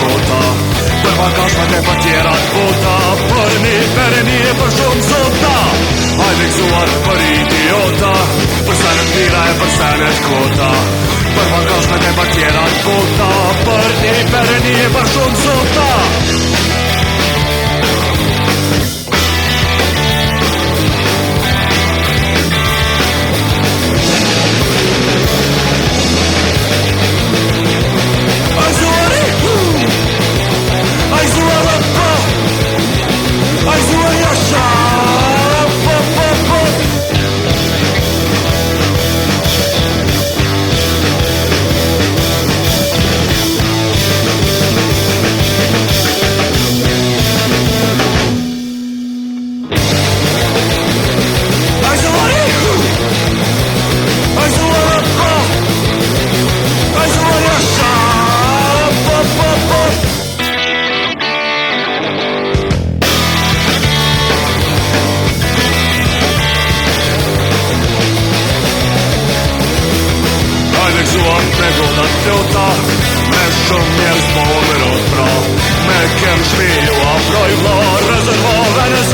kota Për bagashmet e pëtjera të vota Për mi, për mi e për shumë zota Hajde këzuar për idiota Për senet mira e për senet kota Për bagashmet e pëtjera të vota Për mi, për mi e për shumë zota Me nuk e di sa më shumë më shoh një smolë të fortë më kam thirrë apo i